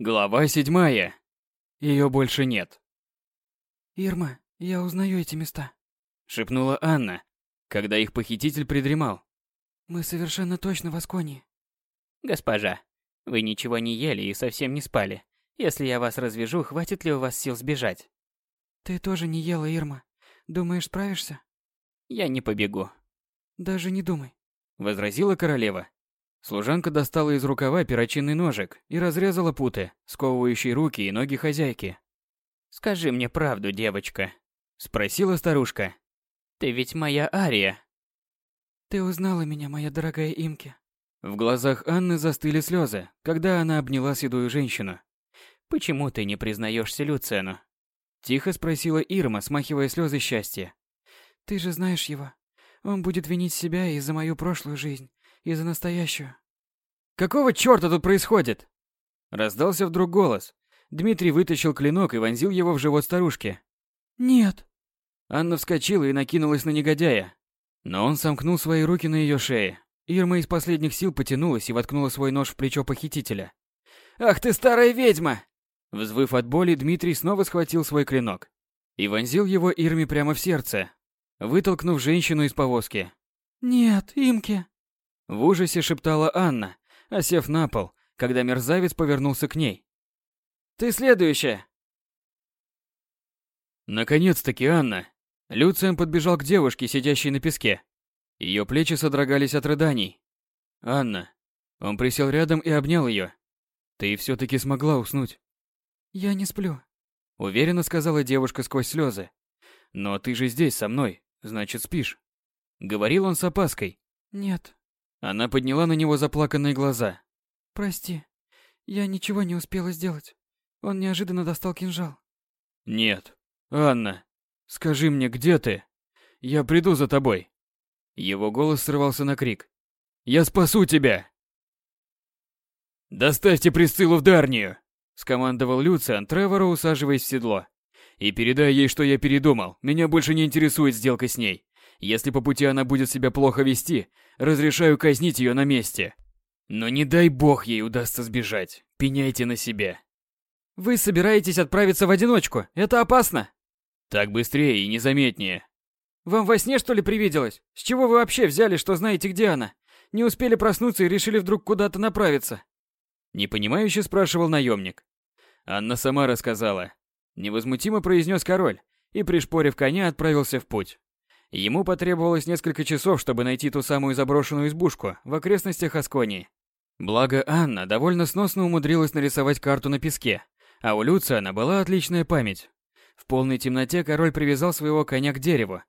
Глава седьмая. Ее больше нет. «Ирма, я узнаю эти места», — шепнула Анна, когда их похититель придремал. «Мы совершенно точно в Асконии». «Госпожа, вы ничего не ели и совсем не спали. Если я вас развяжу, хватит ли у вас сил сбежать?» «Ты тоже не ела, Ирма. Думаешь, справишься?» «Я не побегу». «Даже не думай», — возразила королева. Служанка достала из рукава перочинный ножик и разрезала путы, сковывающие руки и ноги хозяйки. «Скажи мне правду, девочка», — спросила старушка. «Ты ведь моя Ария». «Ты узнала меня, моя дорогая Имки». В глазах Анны застыли слезы, когда она обняла седую женщину. «Почему ты не признаешься Люцену?» Тихо спросила Ирма, смахивая слезы счастья. «Ты же знаешь его. Он будет винить себя и за мою прошлую жизнь, и за настоящую. Какого чёрта тут происходит? Раздался вдруг голос. Дмитрий вытащил клинок и вонзил его в живот старушки. Нет. Анна вскочила и накинулась на негодяя. Но он сомкнул свои руки на ее шее. Ирма из последних сил потянулась и воткнула свой нож в плечо похитителя. «Ах ты старая ведьма!» Взвыв от боли, Дмитрий снова схватил свой клинок и вонзил его Ирме прямо в сердце, вытолкнув женщину из повозки. «Нет, Имке!» В ужасе шептала Анна, осев на пол, когда мерзавец повернулся к ней. «Ты следующая!» Наконец-таки Анна. Люциан подбежал к девушке, сидящей на песке. Ее плечи содрогались от рыданий. «Анна». Он присел рядом и обнял ее. «Ты все-таки смогла уснуть?» «Я не сплю», — уверенно сказала девушка сквозь слезы. «Но ты же здесь со мной, значит спишь». Говорил он с опаской. «Нет, она подняла на него заплаканные глаза. «Прости, я ничего не успела сделать. Он неожиданно достал кинжал». «Нет, Анна, скажи мне, где ты? Я приду за тобой». Его голос срывался на крик. «Я спасу тебя!» «Доставьте Присциллу в Дарнию!» — скомандовал Люциан Тревору, усаживаясь в седло. «И передай ей, что я передумал. Меня больше не интересует сделка с ней. Если по пути она будет себя плохо вести, разрешаю казнить ее на месте. Но не дай бог ей удастся сбежать. Пеняйте на себя. Вы собираетесь отправиться в одиночку? Это опасно. Так быстрее и незаметнее. Вам во сне что ли привиделось? С чего вы вообще взяли, что знаете, где она? Не успели проснуться и решили вдруг куда-то направиться? Непонимающе спрашивал наемник. Анна сама рассказала. Невозмутимо произнес король и, пришпорив коня, отправился в путь. Ему потребовалось несколько часов, чтобы найти ту самую заброшенную избушку в окрестностях Асконии. Благо Анна довольно сносно умудрилась нарисовать карту на песке, а у Люциана была отличная память. В полной темноте король привязал своего коня к дереву.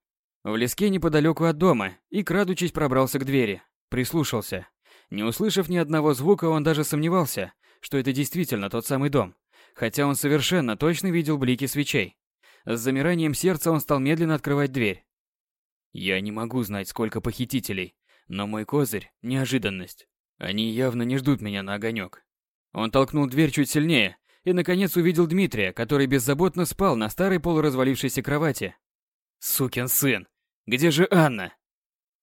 В леске неподалеку от дома и, крадучись, пробрался к двери. Прислушался. Не услышав ни одного звука, он даже сомневался, что это действительно тот самый дом, хотя он совершенно точно видел блики свечей. С замиранием сердца он стал медленно открывать дверь. Я не могу знать, сколько похитителей, но мой козырь – неожиданность. Они явно не ждут меня на огонек. Он толкнул дверь чуть сильнее и, наконец, увидел Дмитрия, который беззаботно спал на старой полуразвалившейся кровати. Сукин сын! Где же Анна?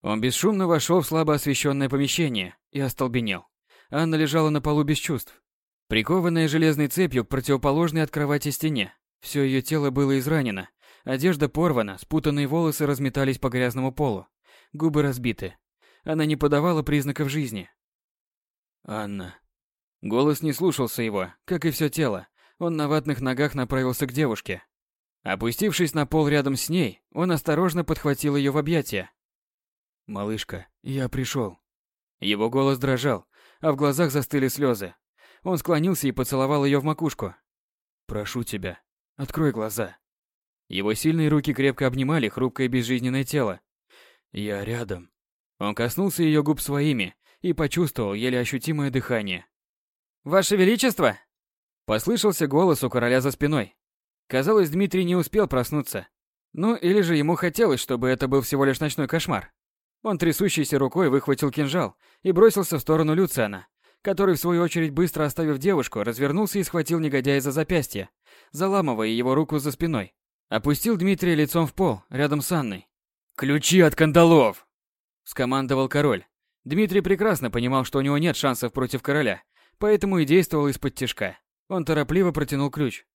Он бесшумно вошел в слабо освещенное помещение и остолбенел. Анна лежала на полу без чувств, прикованная железной цепью к противоположной от кровати стене. Все ее тело было изранено, Одежда порвана, спутанные волосы разметались по грязному полу, губы разбиты. Она не подавала признаков жизни. Анна. Голос не слушался его, как и все тело. Он на ватных ногах направился к девушке. Опустившись на пол рядом с ней, он осторожно подхватил ее в объятия. «Малышка, я пришел». Его голос дрожал, а в глазах застыли слезы. Он склонился и поцеловал ее в макушку. «Прошу тебя, открой глаза». Его сильные руки крепко обнимали хрупкое безжизненное тело. Я рядом. Он коснулся ее губ своими и почувствовал еле ощутимое дыхание. «Ваше Величество!» Послышался голос у короля за спиной. Казалось, Дмитрий не успел проснуться. Ну, или же ему хотелось, чтобы это был всего лишь ночной кошмар. Он трясущейся рукой выхватил кинжал и бросился в сторону Люциана, который, в свою очередь, быстро оставив девушку, развернулся и схватил негодяя за запястье, заламывая его руку за спиной. Опустил Дмитрия лицом в пол, рядом с Анной. «Ключи от кандалов!» – скомандовал король. Дмитрий прекрасно понимал, что у него нет шансов против короля, поэтому и действовал из-под тишка. Он торопливо протянул ключ.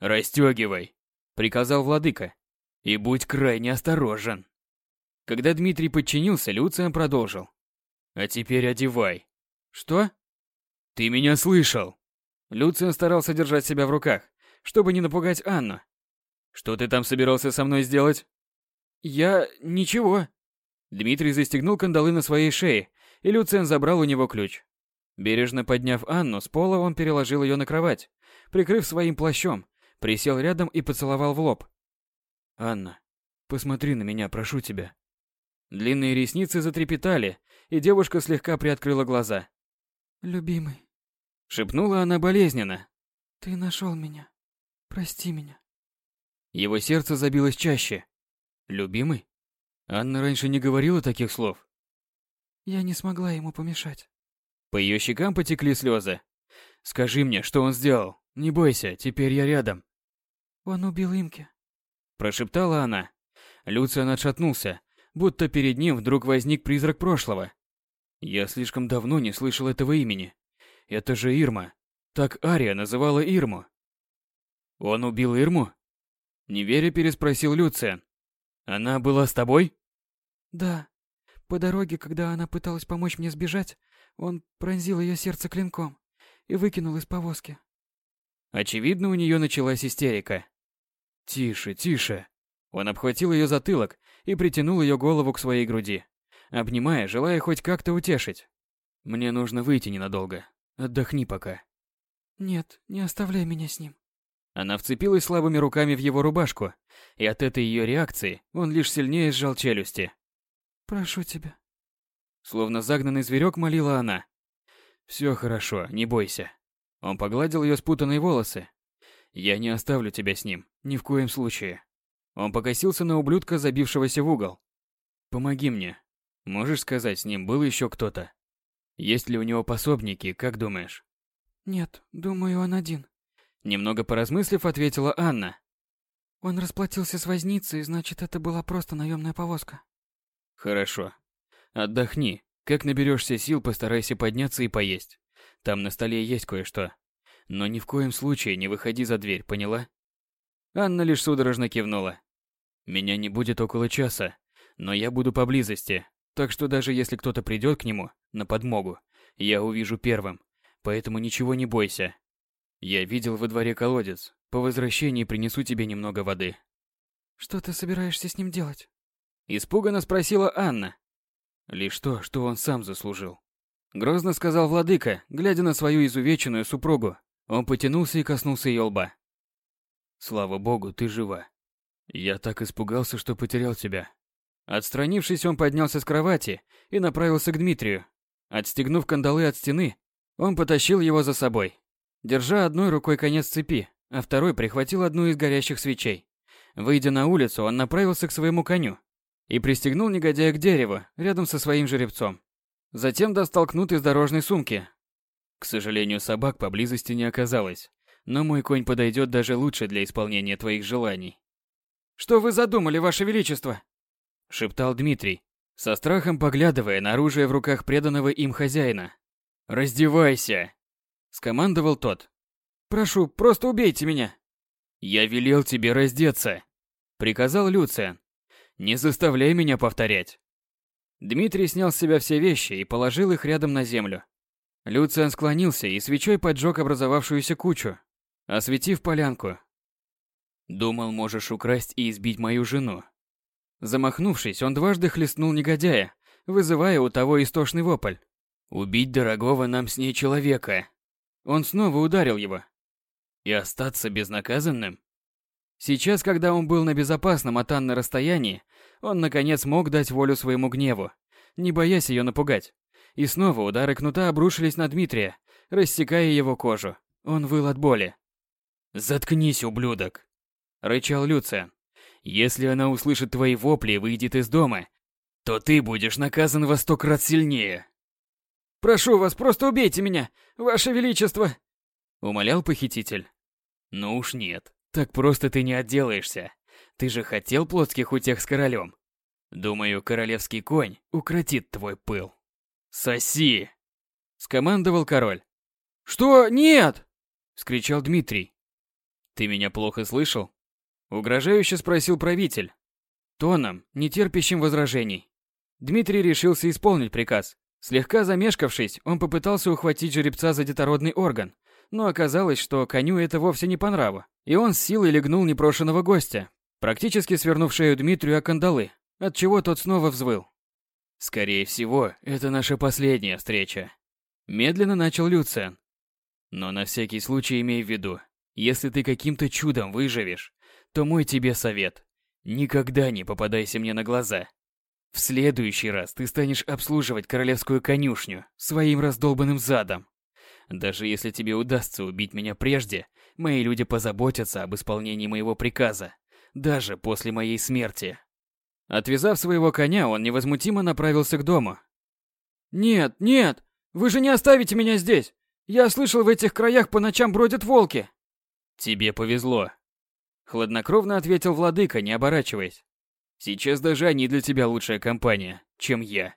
«Растёгивай», — приказал владыка. «И будь крайне осторожен». Когда Дмитрий подчинился, Люциан продолжил. «А теперь одевай». «Что?» «Ты меня слышал?» Люциан старался держать себя в руках, чтобы не напугать Анну. «Что ты там собирался со мной сделать?» «Я... ничего». Дмитрий застегнул кандалы на своей шее, и Люциан забрал у него ключ. Бережно подняв Анну с пола, он переложил ее на кровать, прикрыв своим плащом, присел рядом и поцеловал в лоб. «Анна, посмотри на меня, прошу тебя». Длинные ресницы затрепетали, и девушка слегка приоткрыла глаза. «Любимый», — шепнула она болезненно. «Ты нашел меня. Прости меня». Его сердце забилось чаще. «Любимый?» Анна раньше не говорила таких слов. Я не смогла ему помешать. По ее щекам потекли слезы. «Скажи мне, что он сделал? Не бойся, теперь я рядом». «Он убил Имки», – прошептала она. Люциан отшатнулся, будто перед ним вдруг возник призрак прошлого. Я слишком давно не слышал этого имени. Это же Ирма. Так Ария называла Ирму. Он убил Ирму? Неверя переспросил Люциан. Она была с тобой? Да. По дороге, когда она пыталась помочь мне сбежать, он пронзил ее сердце клинком и выкинул из повозки. Очевидно, у нее началась истерика. Тише, тише. Он обхватил ее затылок и притянул ее голову к своей груди, обнимая, желая хоть как-то утешить. Мне нужно выйти ненадолго. Отдохни пока. Нет, не оставляй меня с ним. Она вцепилась слабыми руками в его рубашку, и от этой ее реакции он лишь сильнее сжал челюсти. Прошу тебя. Словно загнанный зверек молила она. Все хорошо, не бойся. Он погладил ее спутанные волосы. Я не оставлю тебя с ним, ни в коем случае. Он покосился на ублюдка, забившегося в угол. Помоги мне. Можешь сказать, с ним был еще кто-то? Есть ли у него пособники, как думаешь? Нет, думаю, он один. Немного поразмыслив, ответила Анна. Он расплатился с возницей, значит, это была просто наемная повозка. Хорошо. Отдохни. Как наберешься сил, постарайся подняться и поесть. Там на столе есть кое-что. Но ни в коем случае не выходи за дверь, поняла? Анна лишь судорожно кивнула. Меня не будет около часа, но я буду поблизости, так что даже если кто-то придет к нему на подмогу, я увижу первым, поэтому ничего не бойся. Я видел во дворе колодец. По возвращении принесу тебе немного воды. Что ты собираешься с ним делать? Испуганно спросила Анна. Лишь то, что он сам заслужил. Грозно сказал владыка, глядя на свою изувеченную супругу. Он потянулся и коснулся ее лба. Слава богу, ты жива. Я так испугался, что потерял тебя. Отстранившись, он поднялся с кровати и направился к Дмитрию. Отстегнув кандалы от стены, он потащил его за собой, держа одной рукой конец цепи, а второй прихватил одну из горящих свечей. Выйдя на улицу, он направился к своему коню и пристегнул негодяя к дереву рядом со своим жеребцом. Затем достал кнут из дорожной сумки. К сожалению, собак поблизости не оказалось, но мой конь подойдет даже лучше для исполнения твоих желаний. «Что вы задумали, Ваше Величество?» — шептал Дмитрий, со страхом поглядывая на оружие в руках преданного им хозяина. «Раздевайся!» — скомандовал тот. «Прошу, просто убейте меня!» «Я велел тебе раздеться!» — приказал Люциан. «Не заставляй меня повторять!» Дмитрий снял с себя все вещи и положил их рядом на землю. Люциан склонился и свечой поджег образовавшуюся кучу, осветив полянку. «Думал, можешь украсть и избить мою жену». Замахнувшись, он дважды хлестнул негодяя, вызывая у того истошный вопль. «Убить дорогого нам с ней человека!» Он снова ударил его. «И остаться безнаказанным?» Сейчас, когда он был на безопасном от Анны расстоянии, он наконец мог дать волю своему гневу, не боясь ее напугать. И снова удары кнута обрушились на Дмитрия, рассекая его кожу. Он выл от боли. «Заткнись, ублюдок!» – рычал Люциан. «Если она услышит твои вопли и выйдет из дома, то ты будешь наказан во сто крат сильнее!» «Прошу вас, просто убейте меня, ваше величество!» – умолял похититель. «Ну уж нет, так просто ты не отделаешься. Ты же хотел плотских утех с королем. Думаю, королевский конь укротит твой пыл. Соси! Скомандовал король. Что? Нет! вскричал Дмитрий. Ты меня плохо слышал? Угрожающе спросил правитель. Тоном, не терпящим возражений. Дмитрий решился исполнить приказ. Слегка замешкавшись, он попытался ухватить жеребца за детородный орган, но оказалось, что коню это вовсе не по нраву, и он с силой легнул непрошенного гостя, практически свернув шею Дмитрию о кандалы, отчего тот снова взвыл. «Скорее всего, это наша последняя встреча», – медленно начал Люциан. «Но на всякий случай имей в виду, если ты каким-то чудом выживешь, то мой тебе совет – никогда не попадайся мне на глаза. В следующий раз ты станешь обслуживать королевскую конюшню своим раздолбанным задом. Даже если тебе удастся убить меня прежде, мои люди позаботятся об исполнении моего приказа, даже после моей смерти. Отвязав своего коня, он невозмутимо направился к дому. «Нет, нет! Вы же не оставите меня здесь! Я слышал, в этих краях по ночам бродят волки!» «Тебе повезло!» Хладнокровно ответил владыка, не оборачиваясь. «Сейчас даже они для тебя лучшая компания, чем я».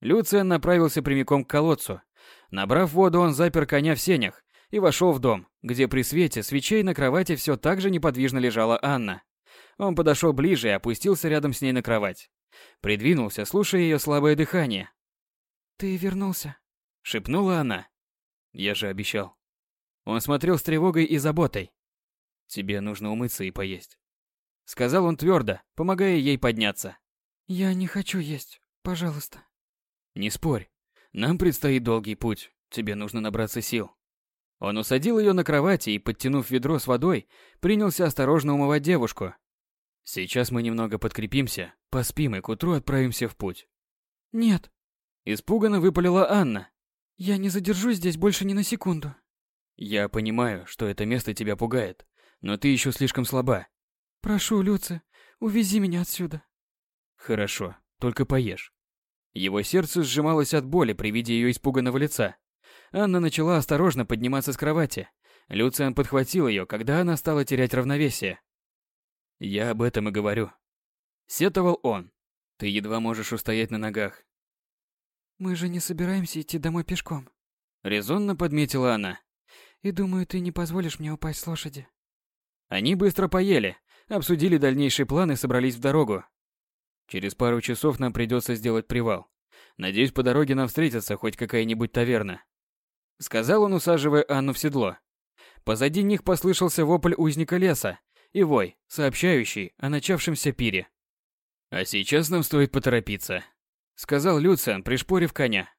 Люциан направился прямиком к колодцу. Набрав воду, он запер коня в сенях и вошел в дом, где при свете свечей на кровати все так же неподвижно лежала Анна. Он подошел ближе и опустился рядом с ней на кровать. Придвинулся, слушая ее слабое дыхание. «Ты вернулся», — шепнула она. «Я же обещал». Он смотрел с тревогой и заботой. «Тебе нужно умыться и поесть», — сказал он твердо, помогая ей подняться. «Я не хочу есть, пожалуйста». «Не спорь. Нам предстоит долгий путь. Тебе нужно набраться сил». Он усадил ее на кровати и, подтянув ведро с водой, принялся осторожно умывать девушку, Сейчас мы немного подкрепимся, поспим и к утру отправимся в путь. Нет. Испуганно выпалила Анна. Я не задержусь здесь больше ни на секунду. Я понимаю, что это место тебя пугает, но ты еще слишком слаба. Прошу, Люци, увези меня отсюда. Хорошо, только поешь. Его сердце сжималось от боли при виде ее испуганного лица. Анна начала осторожно подниматься с кровати. Люциан подхватил ее, когда она стала терять равновесие. Я об этом и говорю. Сетовал он. Ты едва можешь устоять на ногах. Мы же не собираемся идти домой пешком. Резонно подметила она. И думаю, ты не позволишь мне упасть с лошади. Они быстро поели, обсудили дальнейшие планы и собрались в дорогу. Через пару часов нам придется сделать привал. Надеюсь, по дороге нам встретится хоть какая-нибудь таверна. Сказал он, усаживая Анну в седло. Позади них послышался вопль узника леса, и вой, сообщающий о начавшемся пире. «А сейчас нам стоит поторопиться», — сказал Люциан, пришпорив коня.